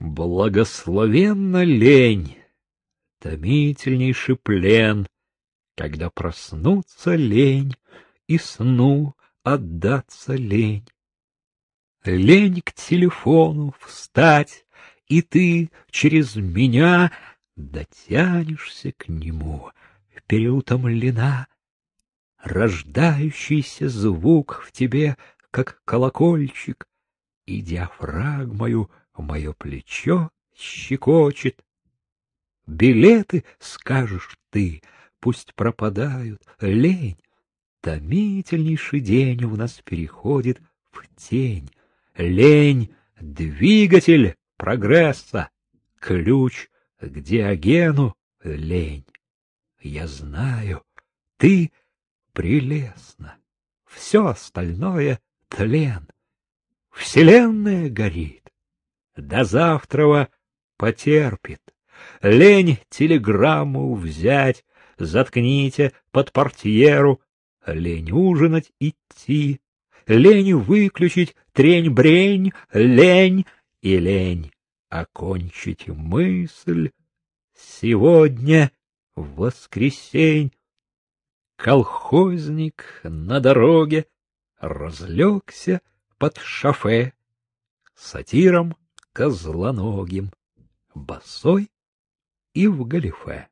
Благословенна лень, томительнейший плен, когда проснуться лень и сну отдаться лень. Лень к телефону встать, и ты через меня дотянешься к нему, переутомлена. Рождающийся звук в тебе, как колокольчик, и диафрагмою мое плечо щекочет. Билеты, скажешь ты, пусть пропадают, лень. Томительнейший день у нас переходит в тень. Лень — двигатель прогресса, ключ к Диогену — лень. Я знаю, ты прелестна, все остальное — тлен. Вселенная горит, до завтрава потерпит. Лень телеграмму взять, заткните под портьеру, лень ужинать идти, лень выключить трень-брень, лень и лень окончить мысль. Сегодня воскресень. Колхозник на дороге разлегся под шофе, сатиром козлоногим, босой и в галифе.